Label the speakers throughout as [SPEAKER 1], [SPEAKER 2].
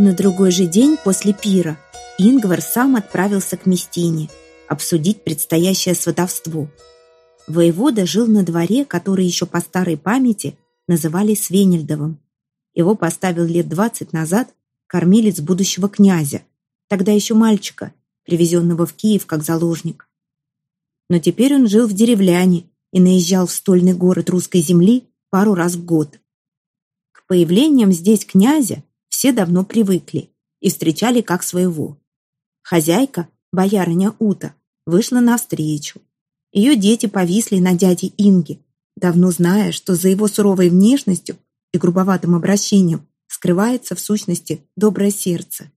[SPEAKER 1] На другой же день после пира Ингвар сам отправился к Местине обсудить предстоящее сватовство. Воевода жил на дворе, который еще по старой памяти называли Свенельдовым. Его поставил лет двадцать назад кормилец будущего князя, тогда еще мальчика, привезенного в Киев как заложник. Но теперь он жил в деревляне и наезжал в стольный город русской земли пару раз в год. К появлениям здесь князя все давно привыкли и встречали как своего. Хозяйка, боярыня Ута, вышла навстречу. Ее дети повисли на дяде Инге, давно зная, что за его суровой внешностью и грубоватым обращением скрывается в сущности доброе сердце.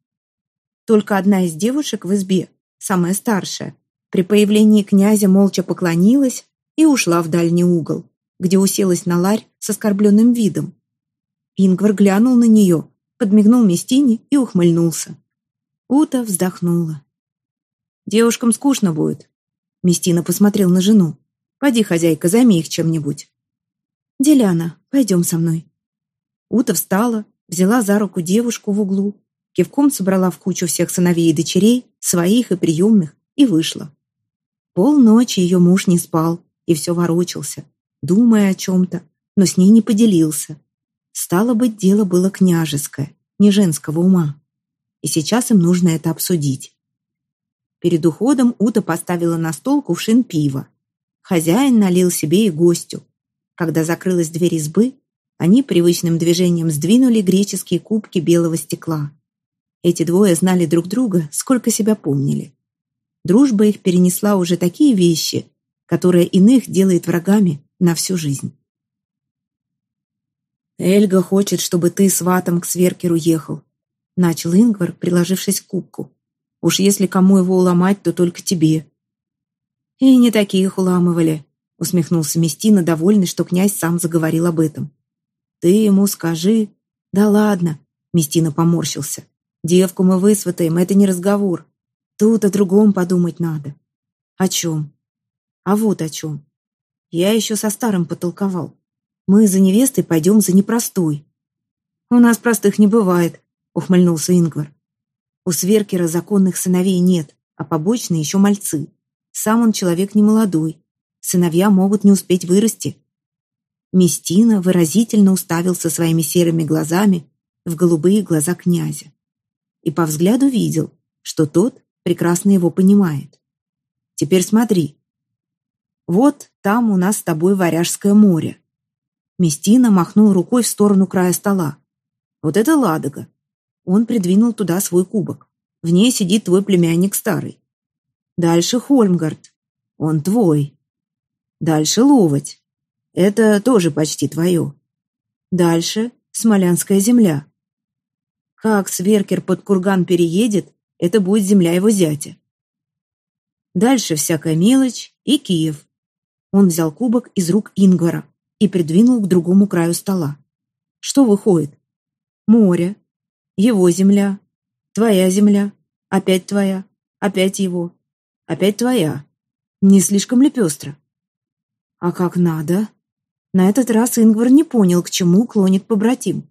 [SPEAKER 1] Только одна из девушек в избе, самая старшая, при появлении князя молча поклонилась и ушла в дальний угол, где уселась на ларь с оскорбленным видом. Ингвар глянул на нее подмигнул Местине и ухмыльнулся. Ута вздохнула. «Девушкам скучно будет». Местина посмотрел на жену. «Поди, хозяйка, займи их чем-нибудь». «Деляна, пойдем со мной». Ута встала, взяла за руку девушку в углу, кивком собрала в кучу всех сыновей и дочерей, своих и приемных, и вышла. Полночи ее муж не спал и все ворочался, думая о чем-то, но с ней не поделился. Стало быть, дело было княжеское, не женского ума. И сейчас им нужно это обсудить. Перед уходом Ута поставила на стол кувшин пива. Хозяин налил себе и гостю. Когда закрылась дверь избы, они привычным движением сдвинули греческие кубки белого стекла. Эти двое знали друг друга, сколько себя помнили. Дружба их перенесла уже такие вещи, которые иных делает врагами на всю жизнь. «Эльга хочет, чтобы ты с Ватом к Сверкеру ехал», — начал Ингвар, приложившись к кубку. «Уж если кому его уломать, то только тебе». «И не таких уламывали», — усмехнулся Местина, довольный, что князь сам заговорил об этом. «Ты ему скажи». «Да ладно», — Местина поморщился. «Девку мы высватаем, это не разговор. Тут о другом подумать надо». «О чем?» «А вот о чем. Я еще со старым потолковал. Мы за невестой пойдем за непростой. У нас простых не бывает, ухмыльнулся Ингвар. У Сверкера законных сыновей нет, а побочные еще мальцы. Сам он человек немолодой. Сыновья могут не успеть вырасти. Местина выразительно уставился своими серыми глазами в голубые глаза князя. И по взгляду видел, что тот прекрасно его понимает. Теперь смотри. Вот там у нас с тобой Варяжское море. Местина махнул рукой в сторону края стола. «Вот это Ладога!» Он придвинул туда свой кубок. В ней сидит твой племянник старый. Дальше Хольмгард. Он твой. Дальше Ловоть. Это тоже почти твое. Дальше Смолянская земля. Как Сверкер под курган переедет, это будет земля его зятя. Дальше всякая мелочь и Киев. Он взял кубок из рук Ингвара и придвинул к другому краю стола. Что выходит? Море, его земля, твоя земля, опять твоя, опять его, опять твоя. Не слишком ли пестро? А как надо? На этот раз Ингвар не понял, к чему клонит побратим.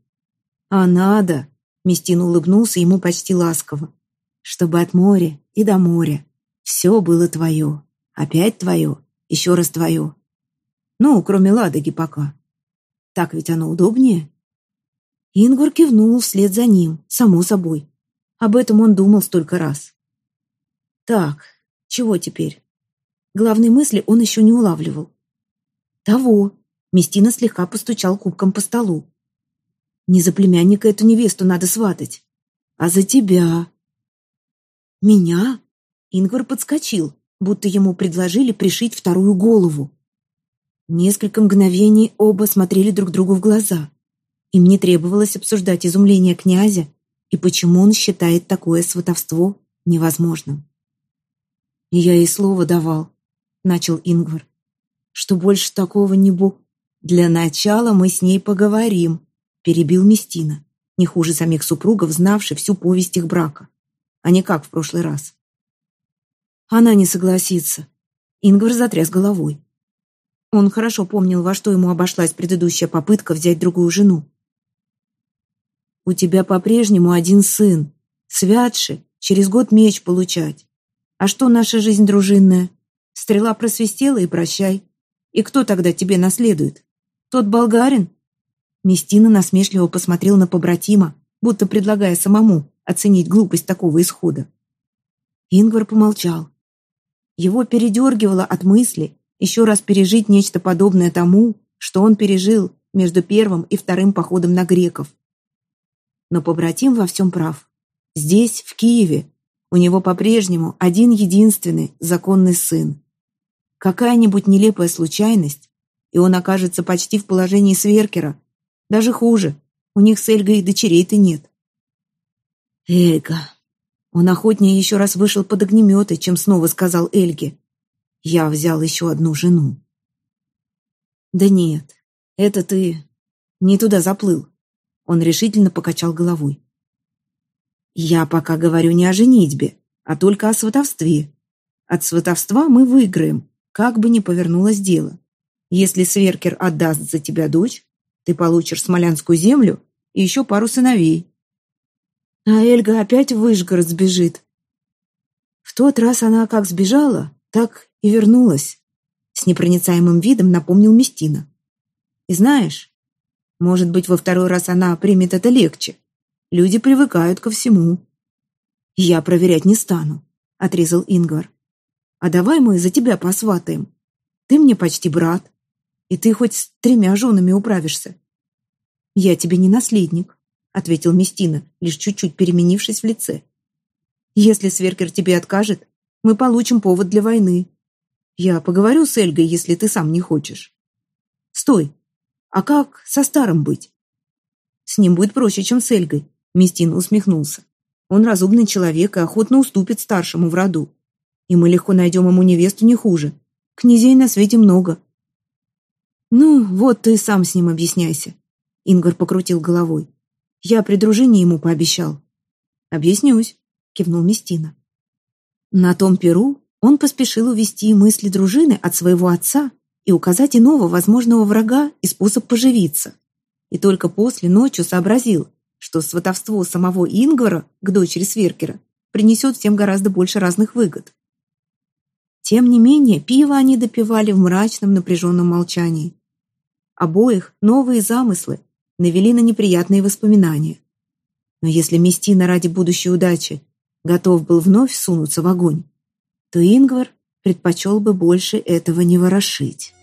[SPEAKER 1] А надо, Местин улыбнулся ему почти ласково, чтобы от моря и до моря все было твое, опять твое, еще раз твое, ну, кроме Ладоги пока. Так ведь оно удобнее. Ингвар кивнул вслед за ним, само собой. Об этом он думал столько раз. Так, чего теперь? Главной мысли он еще не улавливал. Того. Местина слегка постучал кубком по столу. Не за племянника эту невесту надо сватать, а за тебя. Меня? Ингвар подскочил, будто ему предложили пришить вторую голову. Несколько мгновений оба смотрели друг другу в глаза. Им не требовалось обсуждать изумление князя и почему он считает такое сватовство невозможным. «Я ей слово давал», — начал Ингвар, — «что больше такого не бу...» «Для начала мы с ней поговорим», — перебил Местина, не хуже самих супругов, знавший всю повесть их брака, а не как в прошлый раз. Она не согласится. Ингвар затряс головой. Он хорошо помнил, во что ему обошлась предыдущая попытка взять другую жену. У тебя по-прежнему один сын. Святши, через год меч получать. А что наша жизнь дружинная? Стрела просвистела и прощай. И кто тогда тебе наследует? Тот болгарин?» Местина насмешливо посмотрел на побратима, будто предлагая самому оценить глупость такого исхода. Ингвар помолчал. Его передергивало от мысли еще раз пережить нечто подобное тому, что он пережил между первым и вторым походом на греков. Но побратим во всем прав. Здесь, в Киеве, у него по-прежнему один единственный законный сын. Какая-нибудь нелепая случайность, и он окажется почти в положении Сверкера. Даже хуже, у них с Эльгой дочерей-то нет. Эльга. Он охотнее еще раз вышел под огнеметы, чем снова сказал Эльге. Я взял еще одну жену. Да нет, это ты не туда заплыл. Он решительно покачал головой. Я пока говорю не о женитьбе, а только о сватовстве. От сватовства мы выиграем, как бы ни повернулось дело. Если Сверкер отдаст за тебя дочь, ты получишь Смолянскую землю и еще пару сыновей. А Эльга опять в Выжгород сбежит. В тот раз она как сбежала, так и вернулась. С непроницаемым видом напомнил Местина. И знаешь, может быть, во второй раз она примет это легче. Люди привыкают ко всему. Я проверять не стану, отрезал Ингвар. А давай мы за тебя посватаем. Ты мне почти брат, и ты хоть с тремя женами управишься. Я тебе не наследник, ответил Местина, лишь чуть-чуть переменившись в лице. Если Сверкер тебе откажет, мы получим повод для войны. Я поговорю с Эльгой, если ты сам не хочешь. Стой, а как со старым быть? С ним будет проще, чем с Эльгой, Местин усмехнулся. Он разумный человек и охотно уступит старшему в роду. И мы легко найдем ему невесту не хуже. Князей на свете много. Ну, вот ты сам с ним объясняйся. Ингвар покрутил головой. Я при дружине ему пообещал. Объяснюсь, кивнул Местина. На том перу он поспешил увести мысли дружины от своего отца и указать иного возможного врага и способ поживиться. И только после ночью сообразил, что сватовство самого Ингвара к дочери Сверкера принесет всем гораздо больше разных выгод. Тем не менее, пиво они допивали в мрачном напряженном молчании. Обоих новые замыслы навели на неприятные воспоминания. Но если Местина ради будущей удачи готов был вновь сунуться в огонь, то Ингвар предпочел бы больше этого не ворошить.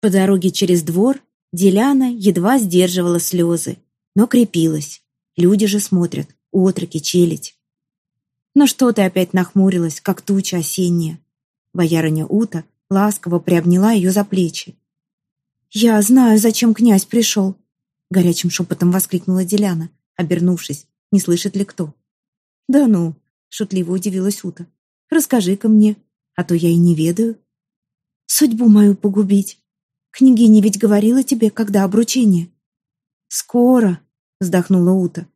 [SPEAKER 1] По дороге через двор Деляна едва сдерживала слезы, но крепилась. Люди же смотрят, отроки, челядь. Но что ты опять нахмурилась, как туча осенняя? Боярыня Ута ласково приобняла ее за плечи. «Я знаю, зачем князь пришел!» Горячим шепотом воскликнула Деляна, обернувшись, не слышит ли кто. «Да ну!» — шутливо удивилась Ута. «Расскажи-ка мне, а то я и не ведаю». «Судьбу мою погубить. Княгиня ведь говорила тебе, когда обручение». «Скоро!» — вздохнула Ута.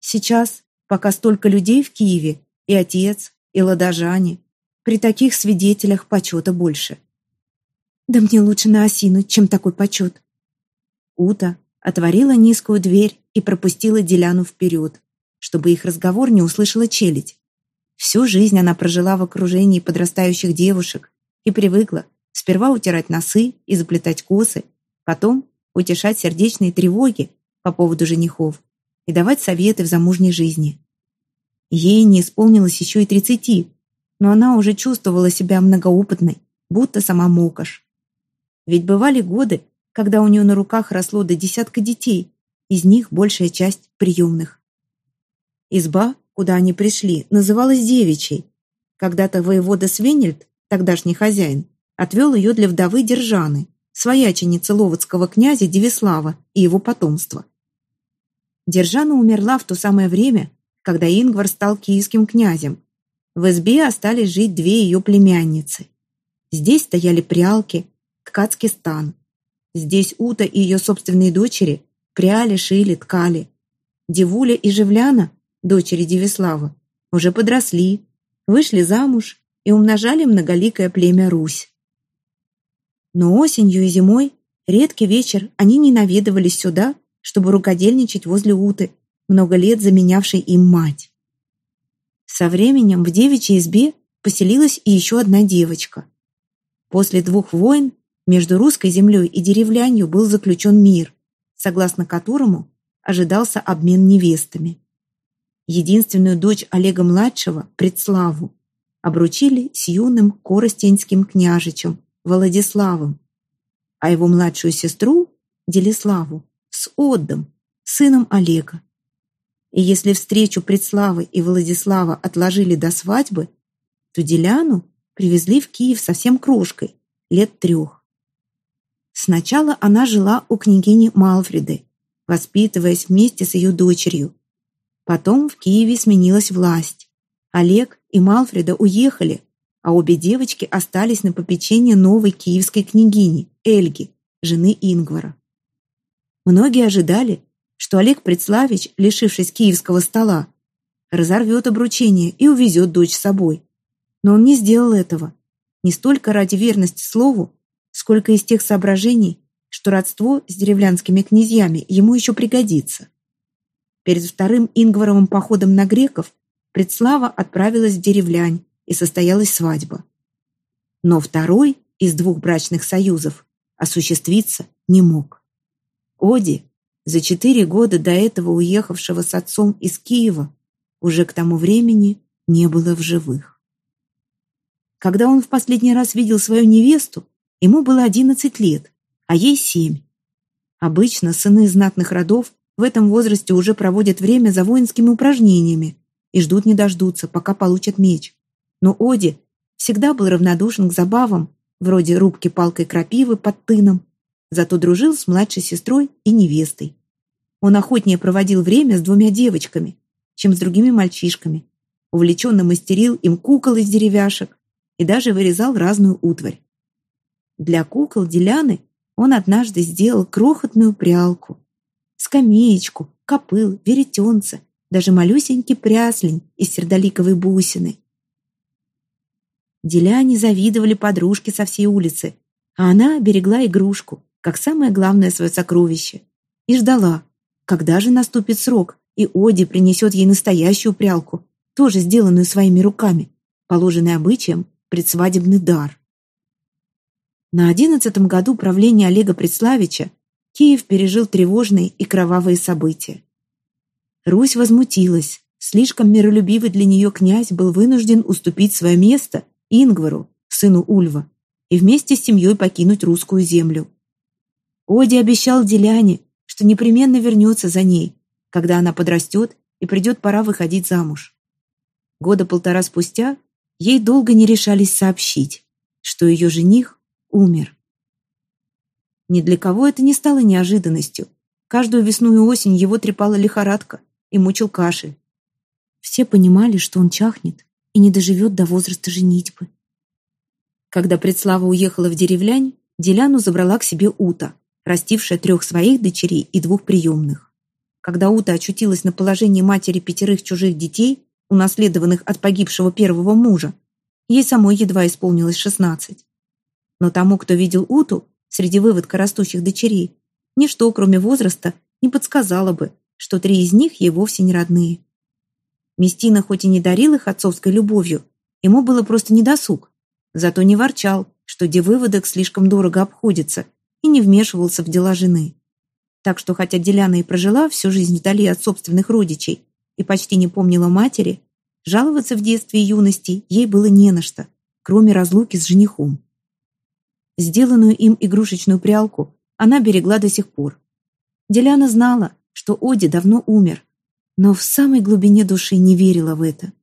[SPEAKER 1] «Сейчас, пока столько людей в Киеве, и отец, и ладожане, при таких свидетелях почета больше». Да мне лучше на осину, чем такой почет. Ута отворила низкую дверь и пропустила Деляну вперед, чтобы их разговор не услышала челядь. Всю жизнь она прожила в окружении подрастающих девушек и привыкла сперва утирать носы и заплетать косы, потом утешать сердечные тревоги по поводу женихов и давать советы в замужней жизни. Ей не исполнилось еще и тридцати, но она уже чувствовала себя многоопытной, будто сама Мокаш. Ведь бывали годы, когда у нее на руках росло до десятка детей, из них большая часть приемных. Изба, куда они пришли, называлась девичьей. Когда-то воевода Свенельд, тогдашний хозяин, отвел ее для вдовы Держаны, свояченицы ловодского князя Девислава и его потомства. Держана умерла в то самое время, когда Ингвар стал киевским князем. В избе остались жить две ее племянницы. Здесь стояли прялки, ткацкий стан. Здесь Ута и ее собственные дочери пряли, шили, ткали. Девуля и Живляна, дочери Девислава, уже подросли, вышли замуж и умножали многоликое племя Русь. Но осенью и зимой, редкий вечер, они не наведывались сюда, чтобы рукодельничать возле Уты, много лет заменявшей им мать. Со временем в девичьей избе поселилась и еще одна девочка. После двух войн между русской землей и деревлянью был заключен мир, согласно которому ожидался обмен невестами. Единственную дочь Олега-младшего, Предславу, обручили с юным коростенским княжичем Владиславом, а его младшую сестру, Делиславу, с Отдом, сыном Олега. И если встречу Предславы и Владислава отложили до свадьбы, то Деляну привезли в Киев совсем крошкой, лет трех. Сначала она жила у княгини Малфреды, воспитываясь вместе с ее дочерью. Потом в Киеве сменилась власть. Олег и Малфреда уехали, а обе девочки остались на попечение новой киевской княгини, Эльги, жены Ингвара. Многие ожидали, что Олег Предславич, лишившись киевского стола, разорвет обручение и увезет дочь с собой. Но он не сделал этого. Не столько ради верности слову, сколько из тех соображений, что родство с деревлянскими князьями ему еще пригодится. Перед вторым Ингваровым походом на греков Предслава отправилась в деревлянь, и состоялась свадьба. Но второй из двух брачных союзов осуществиться не мог. Оди, за четыре года до этого уехавшего с отцом из Киева, уже к тому времени не было в живых. Когда он в последний раз видел свою невесту, ему было одиннадцать лет, а ей семь. Обычно сыны знатных родов в этом возрасте уже проводят время за воинскими упражнениями и ждут не дождутся, пока получат меч. Но Оди всегда был равнодушен к забавам, вроде рубки палкой крапивы под тыном, зато дружил с младшей сестрой и невестой. Он охотнее проводил время с двумя девочками, чем с другими мальчишками, увлеченно мастерил им кукол из деревяшек и даже вырезал разную утварь. Для кукол Деляны он однажды сделал крохотную прялку, скамеечку, копыл, веретенце, даже малюсенький пряслень из сердоликовой бусины. Деляне завидовали подружке со всей улицы, а она берегла игрушку, как самое главное свое сокровище, и ждала, когда же наступит срок, и Оди принесет ей настоящую прялку, тоже сделанную своими руками, положенный обычаем предсвадебный дар. На одиннадцатом году правления Олега Предславича Киев пережил тревожные и кровавые события. Русь возмутилась. Слишком миролюбивый для нее князь был вынужден уступить свое место Ингвару, сыну Ульва, и вместе с семьей покинуть русскую землю. Оди обещал Деляне, что непременно вернется за ней, когда она подрастет и придет пора выходить замуж. Года полтора спустя ей долго не решались сообщить, что ее жених умер. Ни для кого это не стало неожиданностью. Каждую весну и осень его трепала лихорадка и мучил кашель. Все понимали, что он чахнет, и не доживет до возраста женитьбы. Когда Предслава уехала в деревлянь, Деляну забрала к себе Ута, растившая трех своих дочерей и двух приемных. Когда Ута очутилась на положении матери пятерых чужих детей, унаследованных от погибшего первого мужа, ей самой едва исполнилось шестнадцать. Но тому, кто видел Уту среди выводка растущих дочерей, ничто, кроме возраста, не подсказало бы, что три из них ей вовсе не родные. Местина хоть и не дарил их отцовской любовью, ему было просто недосуг. Зато не ворчал, что девыводок слишком дорого обходится, и не вмешивался в дела жены. Так что, хотя Деляна и прожила всю жизнь вдали от собственных родичей и почти не помнила матери, жаловаться в детстве и юности ей было не на что, кроме разлуки с женихом. Сделанную им игрушечную прялку она берегла до сих пор. Деляна знала, что Оди давно умер, но в самой глубине души не верила в это.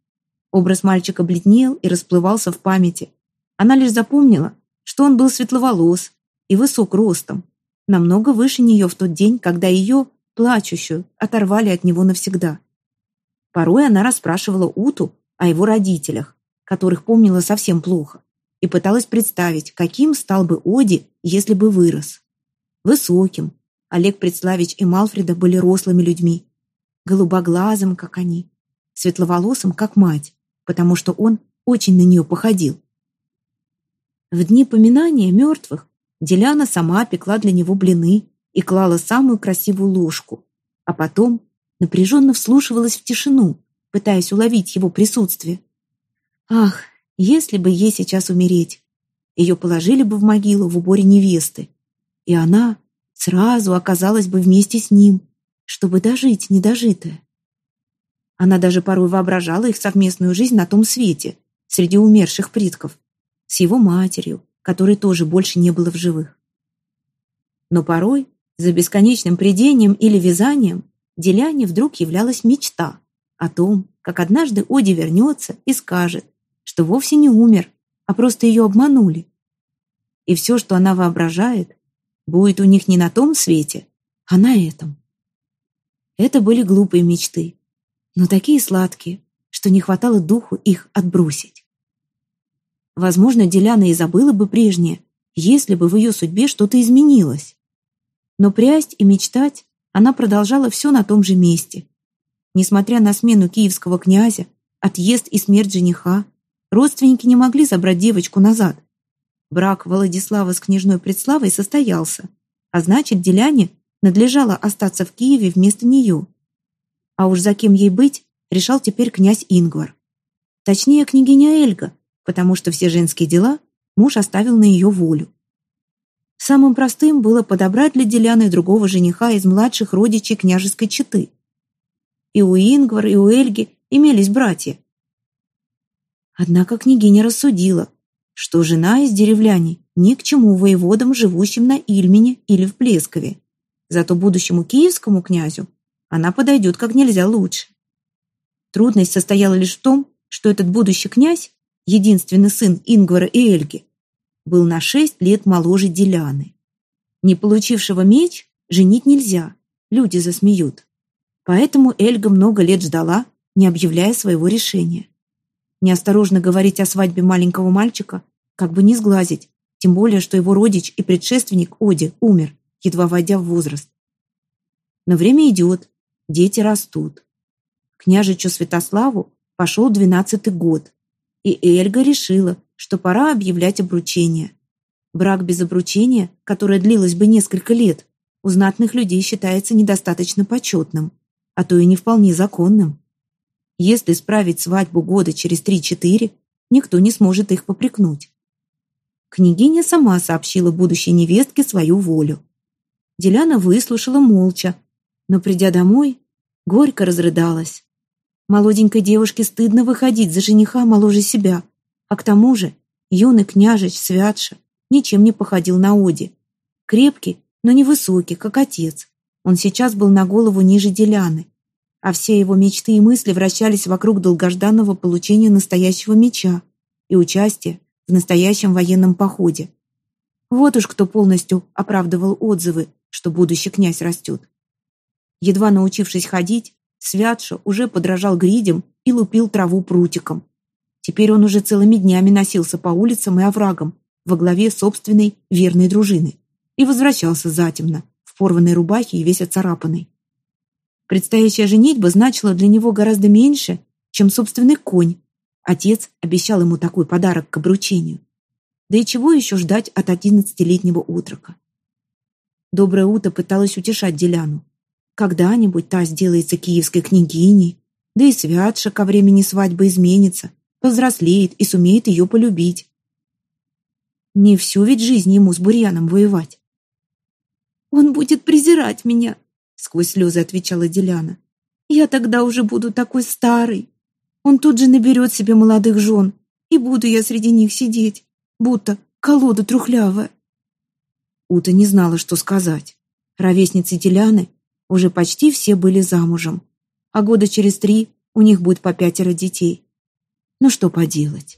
[SPEAKER 1] Образ мальчика бледнел и расплывался в памяти. Она лишь запомнила, что он был светловолос и высок ростом, намного выше нее в тот день, когда ее, плачущую, оторвали от него навсегда. Порой она расспрашивала Уту о его родителях, которых помнила совсем плохо, и пыталась представить, каким стал бы Оди, если бы вырос. Высоким. Олег Предславич и Малфреда были рослыми людьми, голубоглазым, как они, светловолосым, как мать, потому что он очень на нее походил. В дни поминания мертвых Деляна сама пекла для него блины и клала самую красивую ложку, а потом напряженно вслушивалась в тишину, пытаясь уловить его присутствие. Ах, если бы ей сейчас умереть! Ее положили бы в могилу в уборе невесты, и она сразу оказалась бы вместе с ним, чтобы дожить недожитое. Она даже порой воображала их совместную жизнь на том свете, среди умерших предков, с его матерью, которой тоже больше не было в живых. Но порой, за бесконечным придением или вязанием, Деляне вдруг являлась мечта о том, как однажды Оди вернется и скажет, что вовсе не умер, а просто ее обманули. И все, что она воображает, будет у них не на том свете, а на этом. Это были глупые мечты, но такие сладкие, что не хватало духу их отбросить. Возможно, Деляна и забыла бы прежнее, если бы в ее судьбе что-то изменилось. Но прясть и мечтать она продолжала все на том же месте. Несмотря на смену киевского князя, отъезд и смерть жениха, родственники не могли забрать девочку назад. Брак Владислава с княжной Предславой состоялся, а значит, Деляне надлежало остаться в Киеве вместо нее. А уж за кем ей быть, решал теперь князь Ингвар. Точнее, княгиня Эльга, потому что все женские дела муж оставил на ее волю. Самым простым было подобрать для Деляны другого жениха из младших родичей княжеской четы. И у Ингвара, и у Эльги имелись братья. Однако княгиня рассудила, что жена из деревляни ни к чему воеводам, живущим на Ильмине или в Плескове. Зато будущему киевскому князю она подойдет как нельзя лучше. Трудность состояла лишь в том, что этот будущий князь, единственный сын Ингвара и Эльги, был на шесть лет моложе Деляны. Не получившего меч женить нельзя, люди засмеют. Поэтому Эльга много лет ждала, не объявляя своего решения. Неосторожно говорить о свадьбе маленького мальчика, как бы не сглазить, тем более, что его родич и предшественник Оди умер, едва войдя в возраст. Но время идет, Дети растут. Княжичу Святославу пошел двенадцатый год, и Эльга решила, что пора объявлять обручение. Брак без обручения, которое длилось бы несколько лет, у знатных людей считается недостаточно почетным, а то и не вполне законным. Если справить свадьбу года через три-четыре, никто не сможет их попрекнуть. Княгиня сама сообщила будущей невестке свою волю. Деляна выслушала молча, но, придя домой, горько разрыдалась. Молоденькой девушке стыдно выходить за жениха моложе себя, а к тому же юный княжич Святша ничем не походил на Оди. Крепкий, но невысокий, как отец. Он сейчас был на голову ниже Деляны, а все его мечты и мысли вращались вокруг долгожданного получения настоящего меча и участия в настоящем военном походе. Вот уж кто полностью оправдывал отзывы, что будущий князь растет. Едва научившись ходить, Святша уже подражал гридям и лупил траву прутиком. Теперь он уже целыми днями носился по улицам и оврагам во главе собственной верной дружины и возвращался затемно, в порванной рубахе и весь оцарапанный. Предстоящая женитьба значила для него гораздо меньше, чем собственный конь. Отец обещал ему такой подарок к обручению. Да и чего еще ждать от одиннадцатилетнего утрока? Доброе утро пыталась утешать Деляну. Когда-нибудь та сделается киевской княгиней, да и Святша ко времени свадьбы изменится, повзрослеет и сумеет ее полюбить. Не всю ведь жизнь ему с Бурьяном воевать. «Он будет презирать меня», — сквозь слезы отвечала Деляна. «Я тогда уже буду такой старый. Он тут же наберет себе молодых жен, и буду я среди них сидеть, будто колода трухлявая». Ута не знала, что сказать. Ровесницы Деляны уже почти все были замужем, а года через три у них будет по пятеро детей. Ну что поделать?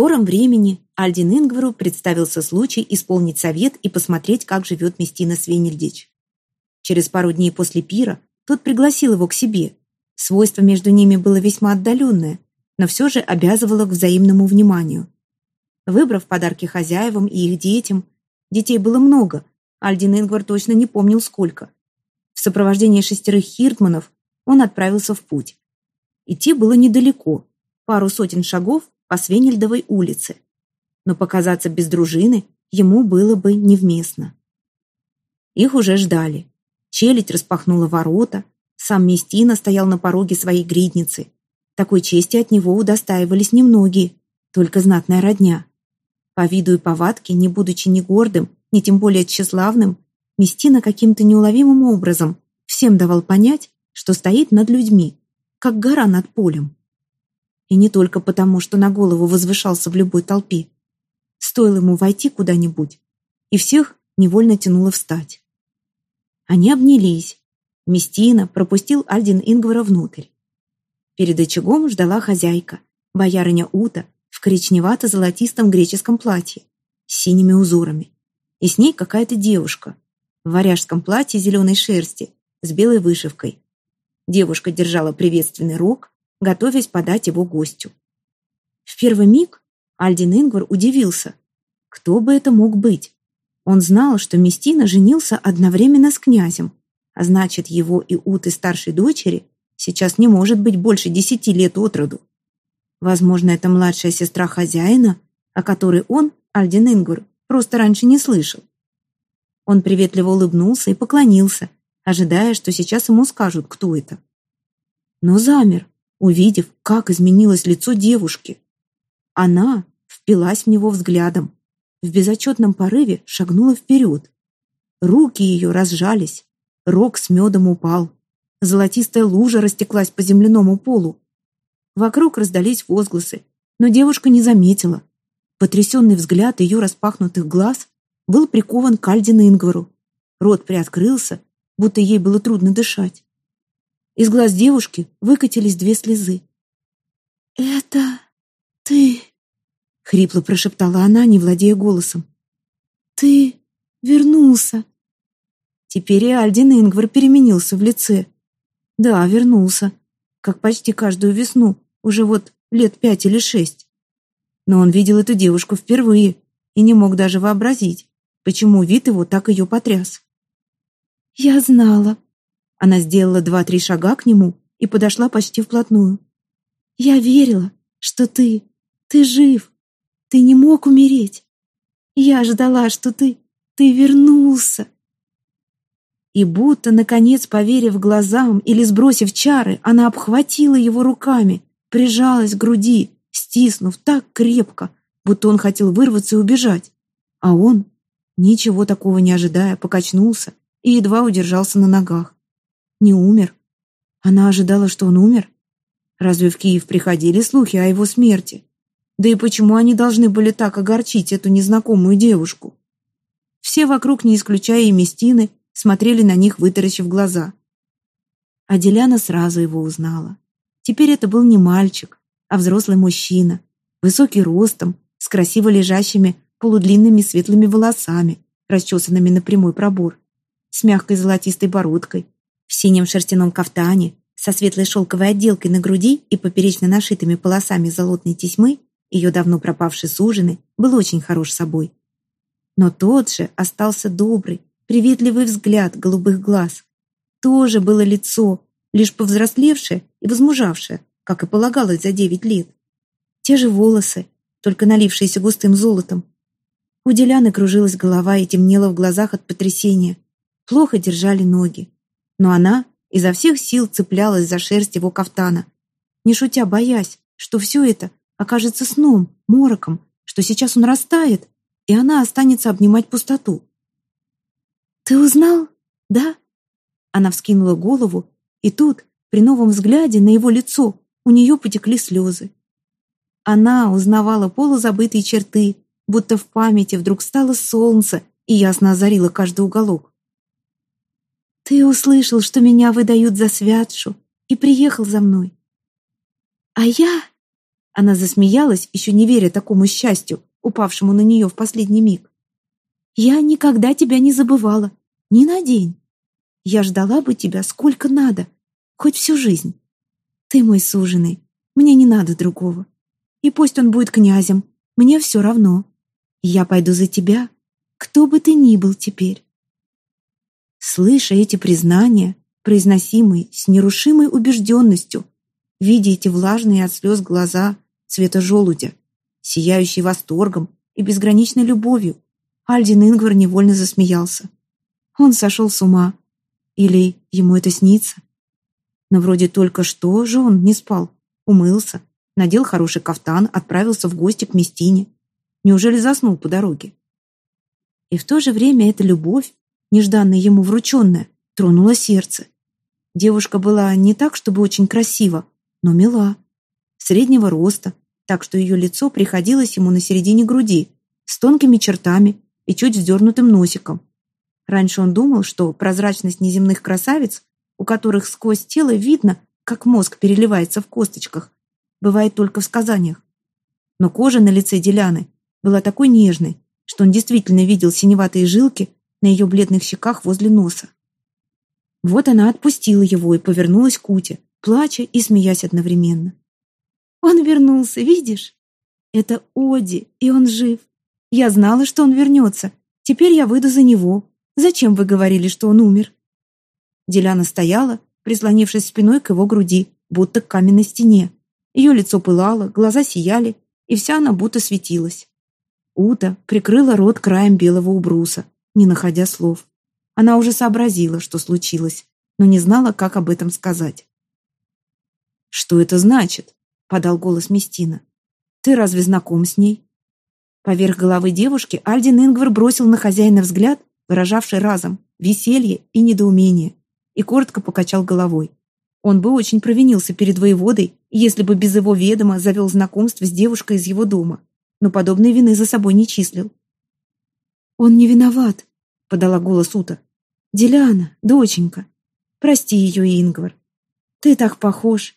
[SPEAKER 1] Скором времени Альдин Ингвару представился случай исполнить совет и посмотреть, как живет Местина Свенельдич. Через пару дней после пира тот пригласил его к себе. Свойство между ними было весьма отдаленное, но все же обязывала к взаимному вниманию. Выбрав подарки хозяевам и их детям, детей было много, Альдин Ингвар точно не помнил сколько. В сопровождении шестерых хиртманов он отправился в путь. Идти было недалеко, пару сотен шагов по Свенельдовой улице. Но показаться без дружины ему было бы невместно. Их уже ждали. Челядь распахнула ворота, сам Местина стоял на пороге своей гридницы. Такой чести от него удостаивались немногие, только знатная родня. По виду и повадке, не будучи ни гордым, ни тем более тщеславным, Местина каким-то неуловимым образом всем давал понять, что стоит над людьми, как гора над полем. И не только потому, что на голову возвышался в любой толпе. Стоило ему войти куда-нибудь, и всех невольно тянуло встать. Они обнялись. Местина пропустил Альдин Ингвара внутрь. Перед очагом ждала хозяйка, боярыня Ута, в коричневато-золотистом греческом платье с синими узорами. И с ней какая-то девушка в варяжском платье зеленой шерсти с белой вышивкой. Девушка держала приветственный рог, готовясь подать его гостю. В первый миг Альдин Ингвар удивился. Кто бы это мог быть? Он знал, что Местина женился одновременно с князем, а значит, его и Уты старшей дочери сейчас не может быть больше десяти лет от роду. Возможно, это младшая сестра хозяина, о которой он, Альдин Ингур, просто раньше не слышал. Он приветливо улыбнулся и поклонился, ожидая, что сейчас ему скажут, кто это. Но замер, увидев, как изменилось лицо девушки. Она впилась в него взглядом, в безотчетном порыве шагнула вперед. Руки ее разжались, рог с медом упал. Золотистая лужа растеклась по земляному полу. Вокруг раздались возгласы, но девушка не заметила. Потрясенный взгляд ее распахнутых глаз был прикован к Альдину Ингвару. Рот приоткрылся, будто ей было трудно дышать. Из глаз девушки выкатились две слезы. «Это ты...» — хрипло прошептала она, не владея голосом. «Ты вернулся!» Теперь и Альдин Ингвар переменился в лице. Да, вернулся, как почти каждую весну, уже вот лет пять или шесть. Но он видел эту девушку впервые и не мог даже вообразить, почему вид его так ее потряс. «Я знала». Она сделала два-три шага к нему и подошла почти вплотную. «Я верила, что ты, ты жив, ты не мог умереть. Я ждала, что ты, ты вернулся». И будто, наконец, поверив глазам или сбросив чары, она обхватила его руками, прижалась к груди, стиснув так крепко, будто он хотел вырваться и убежать. А он, ничего такого не ожидая, покачнулся и едва удержался на ногах. Не умер. Она ожидала, что он умер. Разве в Киев приходили слухи о его смерти? Да и почему они должны были так огорчить эту незнакомую девушку? Все вокруг, не исключая и Местины, смотрели на них, вытаращив глаза. А Деляна сразу его узнала. Теперь это был не мальчик, а взрослый мужчина, высокий ростом, с красиво лежащими полудлинными светлыми волосами, расчесанными на прямой пробор, с мягкой золотистой бородкой, в синем шерстяном кафтане, со светлой шелковой отделкой на груди и поперечно нашитыми полосами золотной тесьмы, ее давно пропавший суженый, был очень хорош собой. Но тот же остался добрый, приветливый взгляд голубых глаз. Тоже было лицо, лишь повзрослевшее и возмужавшее, как и полагалось за девять лет. Те же волосы, только налившиеся густым золотом. У Деляны кружилась голова и темнела в глазах от потрясения. Плохо держали ноги. Но она изо всех сил цеплялась за шерсть его кафтана, не шутя боясь, что все это окажется сном, мороком, что сейчас он растает, и она останется обнимать пустоту. «Ты узнал, да?» Она вскинула голову, и тут, при новом взгляде на его лицо, у нее потекли слезы. Она узнавала полузабытые черты, будто в памяти вдруг стало солнце и ясно озарило каждый уголок. «Ты услышал, что меня выдают за святшу, и приехал за мной. А я...» Она засмеялась, еще не веря такому счастью, упавшему на нее в последний миг. «Я никогда тебя не забывала, ни на день. Я ждала бы тебя сколько надо, хоть всю жизнь. Ты мой суженый, мне не надо другого. И пусть он будет князем, мне все равно. Я пойду за тебя, кто бы ты ни был теперь. Слыша эти признания, произносимые с нерушимой убежденностью, видя эти влажные от слез глаза цвета желудя, сияющие восторгом и безграничной любовью, Альдин Ингвар невольно засмеялся. Он сошел с ума. Или ему это снится? Но вроде только что же он не спал, умылся, надел хороший кафтан, отправился в гости к Местине. Неужели заснул по дороге? И в то же время эта любовь, нежданно ему врученная, тронула сердце. Девушка была не так, чтобы очень красива, но мила, среднего роста, так что ее лицо приходилось ему на середине груди, с тонкими чертами и чуть вздернутым носиком. Раньше он думал, что прозрачность неземных красавиц, у которых сквозь тело видно, как мозг переливается в косточках, бывает только в сказаниях. Но кожа на лице Деляны была такой нежной, что он действительно видел синеватые жилки на ее бледных щеках возле носа. Вот она отпустила его и повернулась к Уте, плача и смеясь одновременно. «Он вернулся, видишь? Это Оди, и он жив. Я знала, что он вернется. Теперь я выйду за него. Зачем вы говорили, что он умер?» Деляна стояла, прислонившись спиной к его груди, будто к каменной стене. Ее лицо пылало, глаза сияли, и вся она будто светилась. Ута прикрыла рот краем белого убруса, не находя слов. Она уже сообразила, что случилось, но не знала, как об этом сказать. «Что это значит?» — подал голос Местина. «Ты разве знаком с ней?» Поверх головы девушки Альдин Ингвар бросил на хозяина взгляд, выражавший разом веселье и недоумение, и коротко покачал головой. Он бы очень провинился перед воеводой, если бы без его ведома завел знакомство с девушкой из его дома но подобной вины за собой не числил. «Он не виноват», — подала голос Ута. «Деляна, доченька, прости ее, Ингвар. Ты так похож.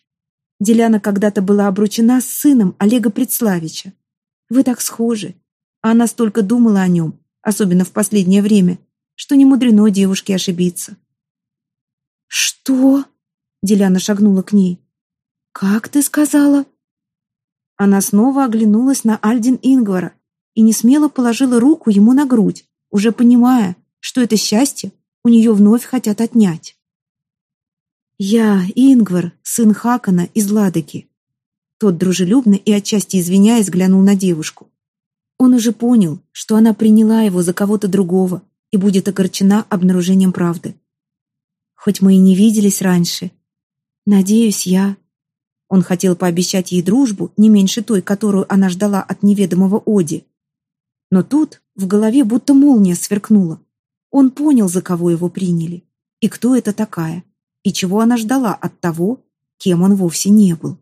[SPEAKER 1] Деляна когда-то была обручена с сыном Олега Предславича. Вы так схожи. А она столько думала о нем, особенно в последнее время, что не мудрено девушке ошибиться». «Что?» — Деляна шагнула к ней. «Как ты сказала?» Она снова оглянулась на Альдин Ингвара и несмело положила руку ему на грудь, уже понимая, что это счастье у нее вновь хотят отнять. «Я, Ингвар, сын Хакана из Ладоки». Тот дружелюбно и отчасти извиняясь глянул на девушку. Он уже понял, что она приняла его за кого-то другого и будет огорчена обнаружением правды. Хоть мы и не виделись раньше, надеюсь, я он хотел пообещать ей дружбу, не меньше той, которую она ждала от неведомого Оди. Но тут в голове будто молния сверкнула. Он понял, за кого его приняли, и кто это такая, и чего она ждала от того, кем он вовсе не был.